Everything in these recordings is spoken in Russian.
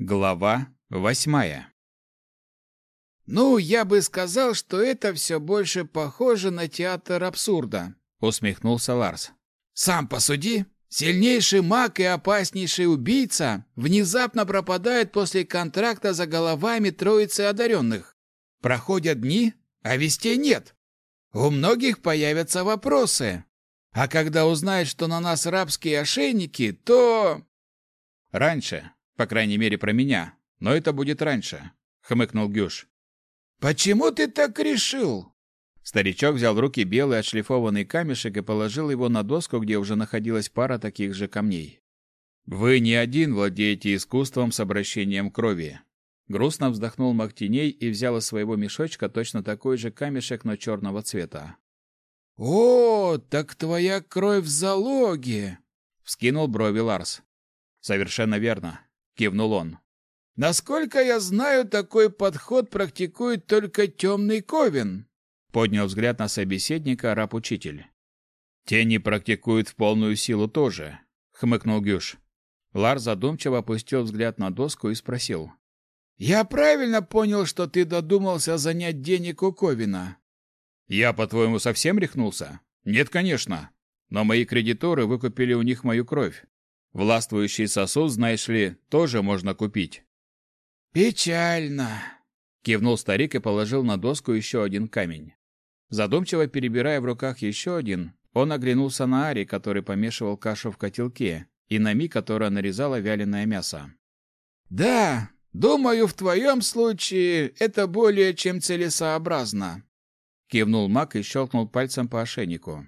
Глава восьмая «Ну, я бы сказал, что это все больше похоже на театр абсурда», — усмехнулся Ларс. «Сам посуди. Сильнейший маг и опаснейший убийца внезапно пропадает после контракта за головами троицы одаренных. Проходят дни, а вестей нет. У многих появятся вопросы. А когда узнают, что на нас рабские ошейники, то...» «Раньше, по крайней мере, про меня. Но это будет раньше, хмыкнул Гюш. Почему ты так решил? Старичок взял в руки белый отшлифованный камешек и положил его на доску, где уже находилась пара таких же камней. Вы не один владеете искусством с обращением крови. Грустно вздохнул Мактиней и взял из своего мешочка точно такой же камешек, но черного цвета. «О, так твоя кровь в залоге!» — вскинул брови Ларс. «Совершенно верно кивнул он. Насколько я знаю, такой подход практикует только темный ковен. Поднял взгляд на собеседника раб-учитель. Те не практикуют в полную силу тоже, хмыкнул Гюш. Лар задумчиво опустил взгляд на доску и спросил: "Я правильно понял, что ты додумался занять денег у Ковина?" "Я, по-твоему, совсем рехнулся? Нет, конечно. Но мои кредиторы выкупили у них мою кровь. Властвующий сосуд, знаешь ли, тоже можно купить. Печально, кивнул старик и положил на доску еще один камень. Задумчиво перебирая в руках еще один, он оглянулся на Ари, который помешивал кашу в котелке, и на Ми, которая нарезала вяленое мясо. Да, думаю, в твоем случае это более чем целесообразно, кивнул Мак и щелкнул пальцем по ошейнику.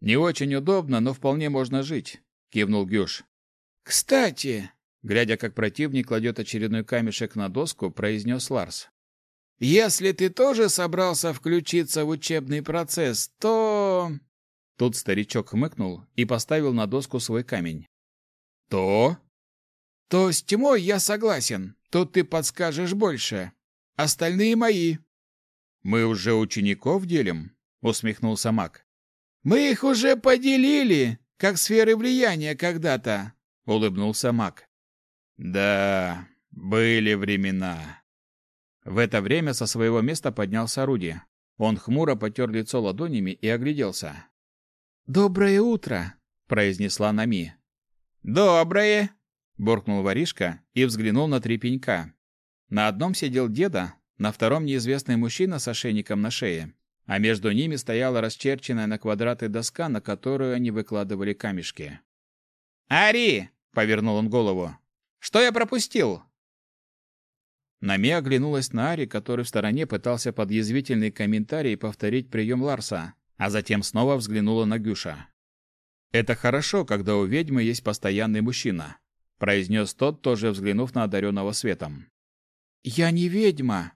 Не очень удобно, но вполне можно жить кивнул Гюш. Кстати, глядя, как противник кладет очередной камешек на доску, произнес Ларс. Если ты тоже собрался включиться в учебный процесс, то Тут старичок хмыкнул и поставил на доску свой камень. То? То с тьмой я согласен. Тут ты подскажешь больше. Остальные мои. Мы уже учеников делим, усмехнулся Мак. Мы их уже поделили, как сферы влияния когда-то, улыбнулся Мак. Да, были времена. В это время со своего места поднялся Руди. Он хмуро потер лицо ладонями и огляделся. «Доброе утро!» — произнесла Нами. «Доброе!» — буркнул воришка и взглянул на три пенька. На одном сидел деда, на втором неизвестный мужчина с ошейником на шее а между ними стояла расчерченная на квадраты доска, на которую они выкладывали камешки. «Ари!» — повернул он голову. «Что я пропустил?» Нами оглянулась на Ари, который в стороне пытался под язвительный комментарий повторить прием Ларса, а затем снова взглянула на Гюша. «Это хорошо, когда у ведьмы есть постоянный мужчина», — произнес тот, тоже взглянув на одаренного светом. «Я не ведьма».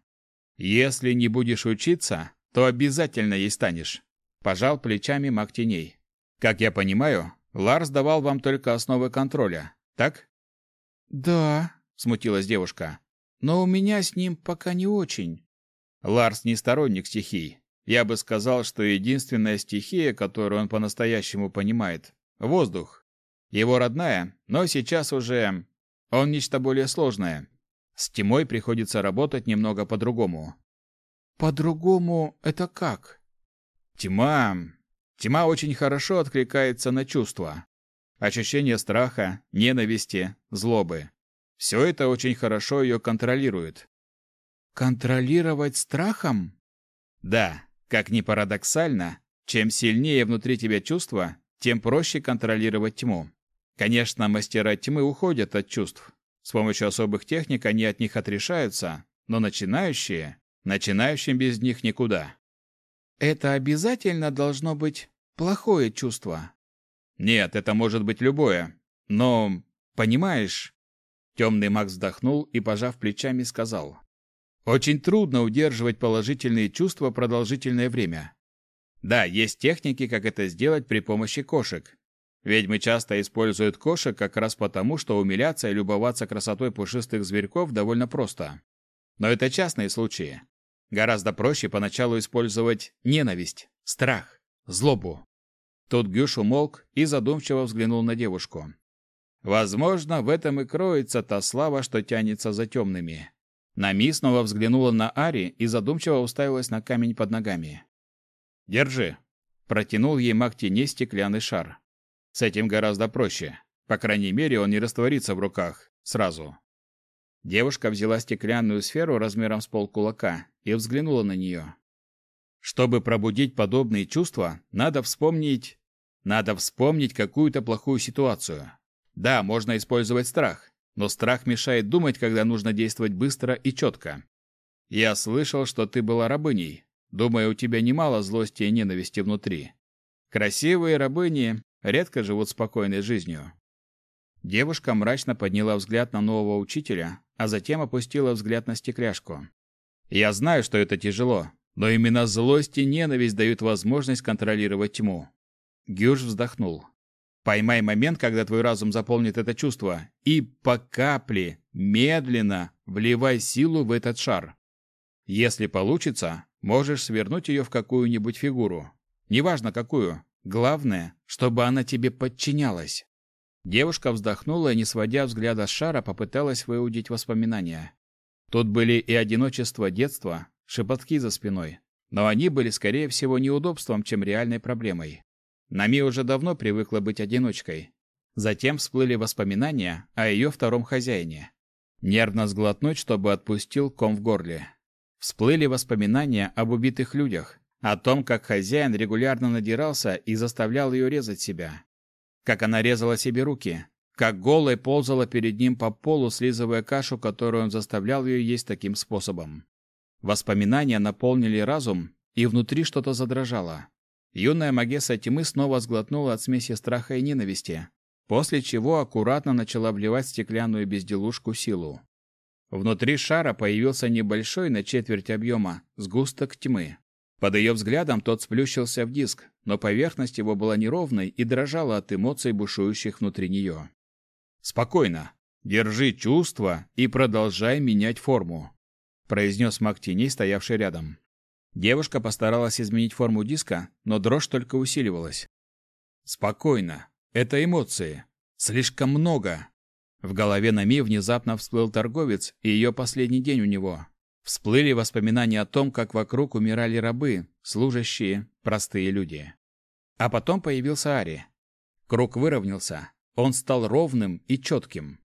«Если не будешь учиться, то обязательно ей станешь. Пожал плечами маг теней. Как я понимаю, Ларс давал вам только основы контроля, так? Да, смутилась девушка. Но у меня с ним пока не очень. Ларс не сторонник стихий. Я бы сказал, что единственная стихия, которую он по-настоящему понимает воздух. Его родная, но сейчас уже он нечто более сложное. С тьмой приходится работать немного по-другому. По-другому это как? Тьма. Тьма очень хорошо откликается на чувства. Ощущение страха, ненависти, злобы. Все это очень хорошо ее контролирует. Контролировать страхом? Да, как ни парадоксально, чем сильнее внутри тебя чувства, тем проще контролировать тьму. Конечно, мастера тьмы уходят от чувств. С помощью особых техник они от них отрешаются, но начинающие Начинающим без них никуда. Это обязательно должно быть плохое чувство. Нет, это может быть любое. Но, понимаешь, темный маг вздохнул и, пожав плечами, сказал: Очень трудно удерживать положительные чувства продолжительное время. Да, есть техники, как это сделать при помощи кошек. Ведьмы часто используют кошек как раз потому, что умиляться и любоваться красотой пушистых зверьков довольно просто. Но это частные случаи. Гораздо проще поначалу использовать ненависть, страх, злобу. Тут Гюш умолк и задумчиво взглянул на девушку. Возможно, в этом и кроется та слава, что тянется за темными. Нами снова взглянула на Ари и задумчиво уставилась на камень под ногами. «Держи», — протянул ей маг теней стеклянный шар. «С этим гораздо проще. По крайней мере, он не растворится в руках. Сразу». Девушка взяла стеклянную сферу размером с полкулака и взглянула на нее. Чтобы пробудить подобные чувства, надо вспомнить... Надо вспомнить какую-то плохую ситуацию. Да, можно использовать страх, но страх мешает думать, когда нужно действовать быстро и четко. Я слышал, что ты была рабыней. Думаю, у тебя немало злости и ненависти внутри. Красивые рабыни редко живут спокойной жизнью. Девушка мрачно подняла взгляд на нового учителя, а затем опустила взгляд на стекляшку. Я знаю, что это тяжело, но именно злость и ненависть дают возможность контролировать тьму. Гюш вздохнул. Поймай момент, когда твой разум заполнит это чувство, и по капле, медленно вливай силу в этот шар. Если получится, можешь свернуть ее в какую-нибудь фигуру. Неважно какую. Главное, чтобы она тебе подчинялась. Девушка вздохнула и, не сводя взгляда с шара, попыталась выудить воспоминания. Тут были и одиночество детства, шепотки за спиной, но они были, скорее всего, неудобством, чем реальной проблемой. Нами уже давно привыкла быть одиночкой. Затем всплыли воспоминания о ее втором хозяине. Нервно сглотнуть, чтобы отпустил ком в горле. Всплыли воспоминания об убитых людях, о том, как хозяин регулярно надирался и заставлял ее резать себя. Как она резала себе руки, как голой ползала перед ним по полу, слизывая кашу, которую он заставлял ее есть таким способом. Воспоминания наполнили разум, и внутри что-то задрожало. Юная Магесса тьмы снова сглотнула от смеси страха и ненависти, после чего аккуратно начала вливать стеклянную безделушку силу. Внутри шара появился небольшой на четверть объема сгусток тьмы. Под ее взглядом тот сплющился в диск, но поверхность его была неровной и дрожала от эмоций, бушующих внутри нее. «Спокойно. Держи чувства и продолжай менять форму», произнес маг теней, стоявший рядом. Девушка постаралась изменить форму диска, но дрожь только усиливалась. Спокойно. Это эмоции. Слишком много. В голове Нами внезапно всплыл торговец и ее последний день у него. Всплыли воспоминания о том, как вокруг умирали рабы, служащие, простые люди. А потом появился Ари. Круг выровнялся. Он стал ровным и четким.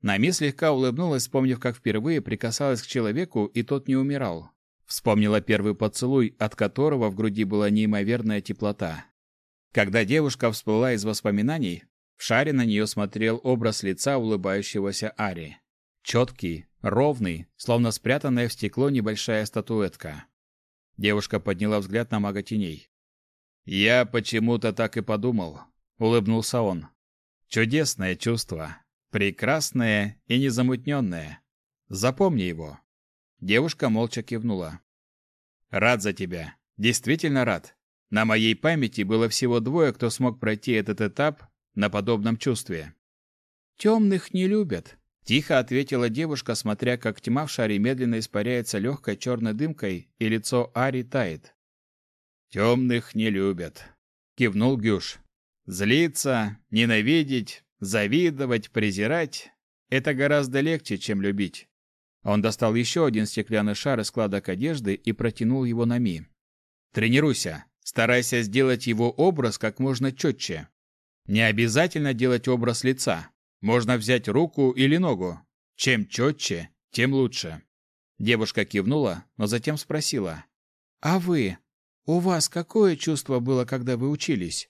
Нами слегка улыбнулась, вспомнив, как впервые прикасалась к человеку, и тот не умирал. Вспомнила первый поцелуй, от которого в груди была неимоверная теплота. Когда девушка всплыла из воспоминаний, в шаре на нее смотрел образ лица улыбающегося Ари. Четкий, ровный, словно спрятанная в стекло небольшая статуэтка. Девушка подняла взгляд на мага теней. «Я почему-то так и подумал», — улыбнулся он. «Чудесное чувство. Прекрасное и незамутненное. Запомни его. Девушка молча кивнула. «Рад за тебя. Действительно рад. На моей памяти было всего двое, кто смог пройти этот этап на подобном чувстве». «Темных не любят», — тихо ответила девушка, смотря, как тьма в шаре медленно испаряется легкой черной дымкой, и лицо Ари тает. «Темных не любят», — кивнул Гюш. «Злиться, ненавидеть, завидовать, презирать — это гораздо легче, чем любить. Он достал еще один стеклянный шар из складок одежды и протянул его на Ми. «Тренируйся. Старайся сделать его образ как можно четче. Не обязательно делать образ лица. Можно взять руку или ногу. Чем четче, тем лучше». Девушка кивнула, но затем спросила. «А вы? У вас какое чувство было, когда вы учились?»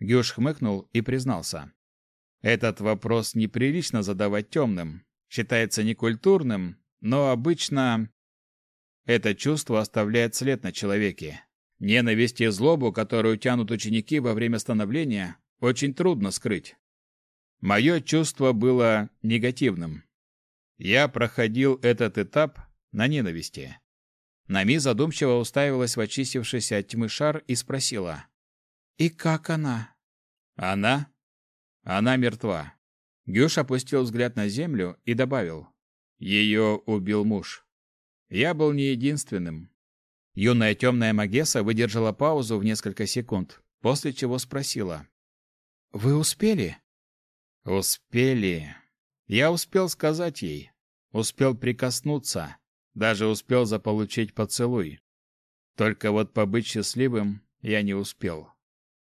Гюш хмыкнул и признался. «Этот вопрос неприлично задавать темным считается некультурным, но обычно это чувство оставляет след на человеке. Ненависть и злобу, которую тянут ученики во время становления, очень трудно скрыть. Мое чувство было негативным. Я проходил этот этап на ненависти. Нами задумчиво уставилась в очистившийся от тьмы шар и спросила. «И как она?» «Она? Она мертва. Гюш опустил взгляд на землю и добавил. Ее убил муж. Я был не единственным. Юная темная Магесса выдержала паузу в несколько секунд, после чего спросила. «Вы успели?» Успели. Я успел сказать ей, успел прикоснуться, даже успел заполучить поцелуй. Только вот побыть счастливым я не успел.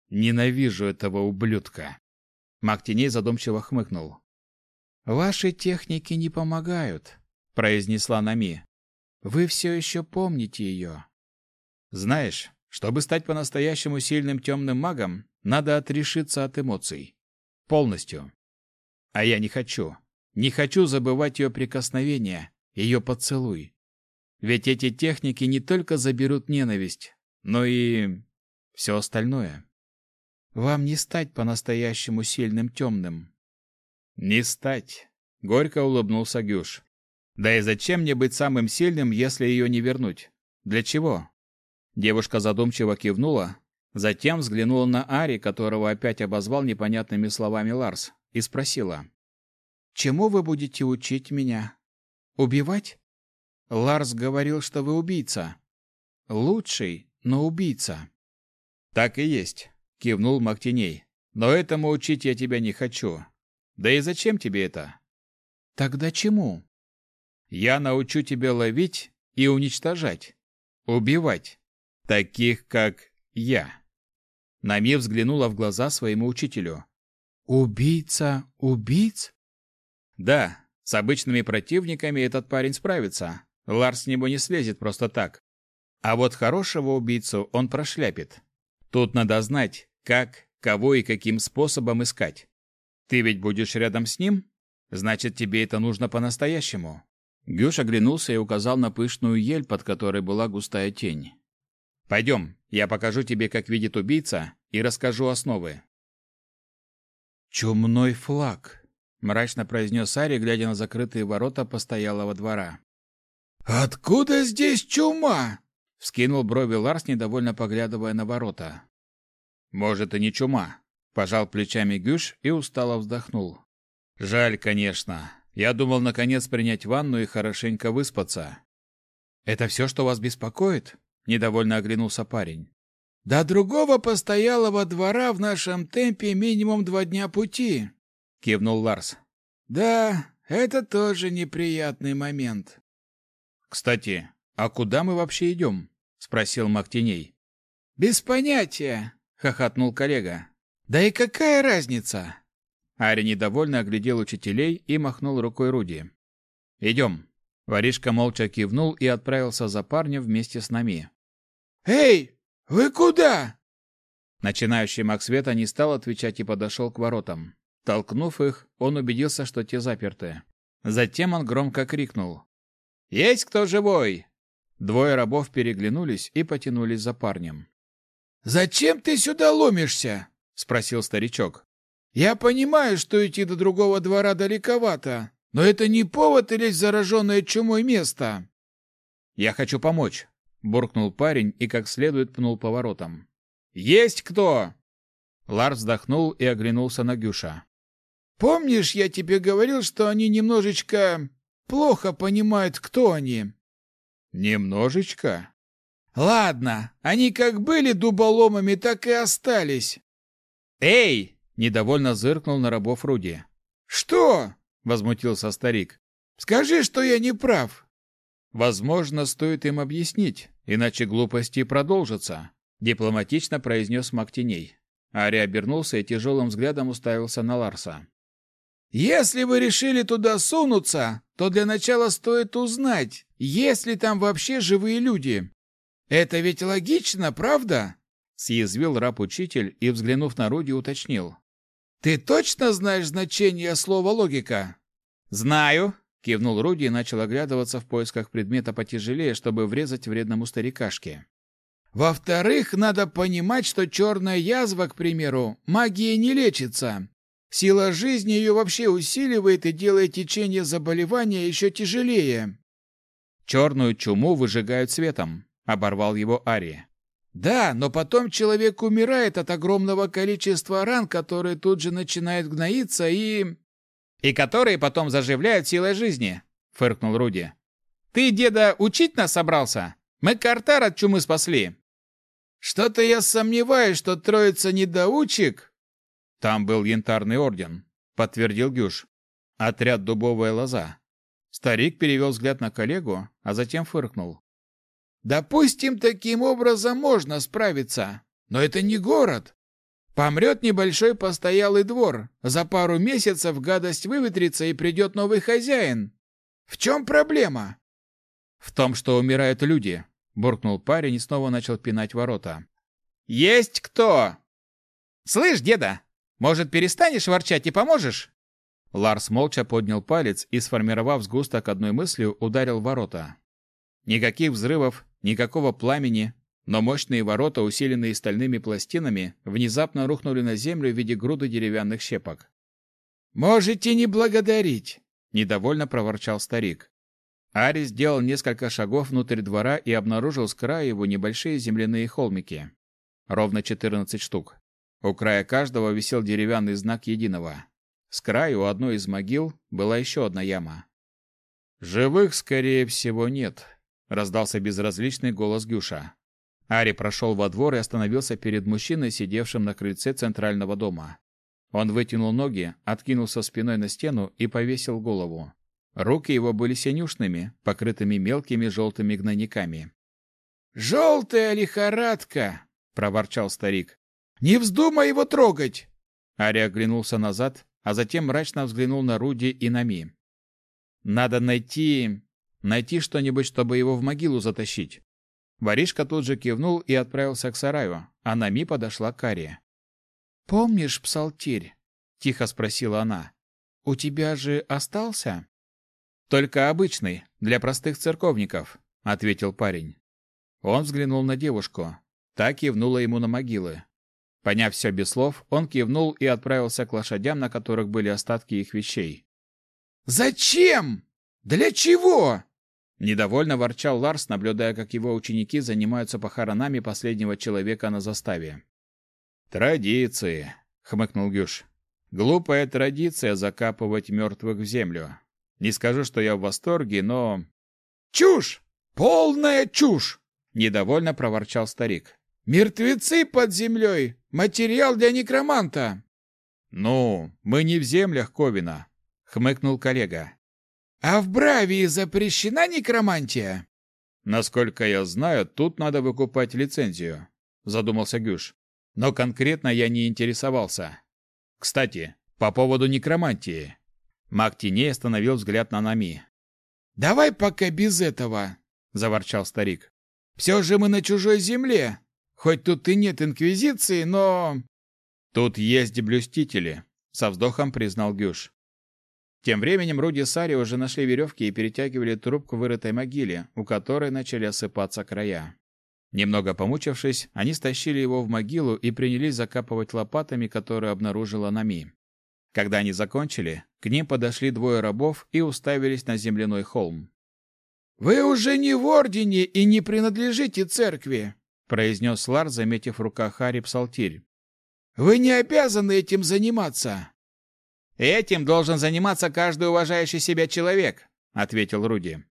Ненавижу этого ублюдка. Мактиней задумчиво хмыкнул. Ваши техники не помогают, произнесла Нами. Вы все еще помните ее. Знаешь, чтобы стать по-настоящему сильным темным магом, надо отрешиться от эмоций. Полностью. А я не хочу. Не хочу забывать ее прикосновение, ее поцелуй. Ведь эти техники не только заберут ненависть, но и все остальное. Вам не стать по-настоящему сильным темным. Не стать. Горько улыбнулся Гюш. Да и зачем мне быть самым сильным, если ее не вернуть? Для чего? Девушка задумчиво кивнула, затем взглянула на Ари, которого опять обозвал непонятными словами Ларс, и спросила. «Чему вы будете учить меня? Убивать? Ларс говорил, что вы убийца. Лучший, но убийца». «Так и есть», — кивнул Мактиней. «Но этому учить я тебя не хочу. Да и зачем тебе это?» «Тогда чему?» «Я научу тебя ловить и уничтожать. Убивать. Таких, как я. Нами взглянула в глаза своему учителю. Убийца убийц? Да, с обычными противниками этот парень справится. Ларс с него не слезет просто так. А вот хорошего убийцу он прошляпит. Тут надо знать, как, кого и каким способом искать. Ты ведь будешь рядом с ним? Значит, тебе это нужно по-настоящему. Гюш оглянулся и указал на пышную ель, под которой была густая тень. Пойдем, я покажу тебе, как видит убийца, и расскажу основы. Чумной флаг, мрачно произнес Ари, глядя на закрытые ворота постоялого двора. Откуда здесь чума? вскинул брови Ларс, недовольно поглядывая на ворота. Может, и не чума, пожал плечами Гюш и устало вздохнул. Жаль, конечно. Я думал наконец принять ванну и хорошенько выспаться. Это все, что вас беспокоит? Недовольно оглянулся парень. До другого постоялого двора в нашем темпе минимум два дня пути, кивнул Ларс. Да, это тоже неприятный момент. Кстати, а куда мы вообще идем? спросил Мактиней. Без понятия, хохотнул коллега. Да и какая разница? Ари недовольно оглядел учителей и махнул рукой Руди. «Идем». Воришка молча кивнул и отправился за парнем вместе с нами. «Эй, вы куда?» Начинающий маг света не стал отвечать и подошел к воротам. Толкнув их, он убедился, что те заперты. Затем он громко крикнул. «Есть кто живой?» Двое рабов переглянулись и потянулись за парнем. «Зачем ты сюда ломишься?» — спросил старичок. «Я понимаю, что идти до другого двора далековато, но это не повод лезть в зараженное чумой место». «Я хочу помочь», буркнул парень и как следует пнул поворотом. Есть кто? Ларс вздохнул и оглянулся на Гюша. Помнишь, я тебе говорил, что они немножечко плохо понимают, кто они? Немножечко? Ладно, они как были дуболомами, так и остались. Эй, недовольно зыркнул на рабов Руди. Что? возмутился старик. Скажи, что я не прав. Возможно, стоит им объяснить, иначе глупости продолжатся, дипломатично произнес Мактиней. Ари обернулся и тяжелым взглядом уставился на Ларса. Если вы решили туда сунуться, то для начала стоит узнать, есть ли там вообще живые люди. Это ведь логично, правда? съязвил раб-учитель и, взглянув на Руди, уточнил. Ты точно знаешь значение слова логика? Знаю, Кивнул Руди и начал оглядываться в поисках предмета потяжелее, чтобы врезать вредному старикашке. Во-вторых, надо понимать, что черная язва, к примеру, магией не лечится. Сила жизни ее вообще усиливает и делает течение заболевания еще тяжелее. Черную чуму выжигают светом, оборвал его Ари. Да, но потом человек умирает от огромного количества ран, которые тут же начинают гноиться и и которые потом заживляют силой жизни, фыркнул Руди. Ты, деда, учить нас собрался? Мы Картар от чумы спасли. Что-то я сомневаюсь, что троица недоучек. Там был янтарный орден, подтвердил Гюш. Отряд дубовая лоза. Старик перевел взгляд на коллегу, а затем фыркнул. Допустим, таким образом можно справиться, но это не город. Помрет небольшой постоялый двор, за пару месяцев гадость выветрится и придет новый хозяин. В чем проблема? В том, что умирают люди, буркнул парень и снова начал пинать ворота. Есть кто? Слышь, деда, может, перестанешь ворчать и поможешь? Ларс молча поднял палец и, сформировав сгусток одной мыслью, ударил ворота. Никаких взрывов, никакого пламени, но мощные ворота, усиленные стальными пластинами, внезапно рухнули на землю в виде груды деревянных щепок. «Можете не благодарить!» – недовольно проворчал старик. Ари сделал несколько шагов внутрь двора и обнаружил с края его небольшие земляные холмики. Ровно 14 штук. У края каждого висел деревянный знак единого. С краю у одной из могил была еще одна яма. «Живых, скорее всего, нет», — раздался безразличный голос Гюша. Ари прошел во двор и остановился перед мужчиной, сидевшим на крыльце центрального дома. Он вытянул ноги, откинулся спиной на стену и повесил голову. Руки его были синюшными, покрытыми мелкими желтыми гнойниками. «Желтая лихорадка!» — проворчал старик. «Не вздумай его трогать!» Ари оглянулся назад, а затем мрачно взглянул на Руди и на Ми. «Надо найти... найти что-нибудь, чтобы его в могилу затащить». Воришка тут же кивнул и отправился к сараю, а Нами подошла к Аре. «Помнишь псалтирь?» — тихо спросила она. «У тебя же остался?» «Только обычный, для простых церковников», — ответил парень. Он взглянул на девушку. Та кивнула ему на могилы. Поняв все без слов, он кивнул и отправился к лошадям, на которых были остатки их вещей. «Зачем? Для чего?» Недовольно ворчал Ларс, наблюдая, как его ученики занимаются похоронами последнего человека на заставе. «Традиции», — хмыкнул Гюш. «Глупая традиция закапывать мертвых в землю. Не скажу, что я в восторге, но...» «Чушь! Полная чушь!» — недовольно проворчал старик. «Мертвецы под землей! Материал для некроманта!» «Ну, мы не в землях Ковина», — хмыкнул коллега. «А в Бравии запрещена некромантия?» «Насколько я знаю, тут надо выкупать лицензию», — задумался Гюш. «Но конкретно я не интересовался. Кстати, по поводу некромантии». Маг теней остановил взгляд на Нами. «Давай пока без этого», — заворчал старик. «Все же мы на чужой земле. Хоть тут и нет инквизиции, но...» «Тут есть блюстители», — со вздохом признал Гюш. Тем временем Руди и Сари уже нашли веревки и перетягивали труп к вырытой могиле, у которой начали осыпаться края. Немного помучившись, они стащили его в могилу и принялись закапывать лопатами, которые обнаружила Нами. Когда они закончили, к ним подошли двое рабов и уставились на земляной холм. «Вы уже не в Ордене и не принадлежите церкви», произнес Лар, заметив в руках Хари псалтирь. «Вы не обязаны этим заниматься!» «Этим должен заниматься каждый уважающий себя человек», — ответил Руди.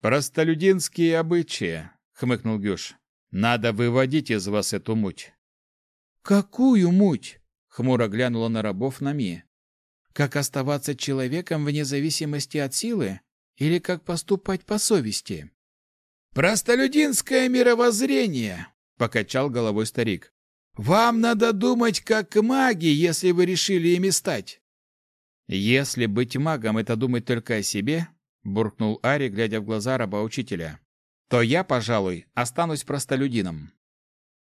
«Простолюдинские обычаи», — хмыкнул Гюш. «Надо выводить из вас эту муть». «Какую муть?» — хмуро глянула на рабов Нами. «Как оставаться человеком вне зависимости от силы? Или как поступать по совести?» «Простолюдинское мировоззрение», — покачал головой старик. «Вам надо думать как маги, если вы решили ими стать». «Если быть магом — это думать только о себе», — буркнул Ари, глядя в глаза раба-учителя, «то я, пожалуй, останусь простолюдином».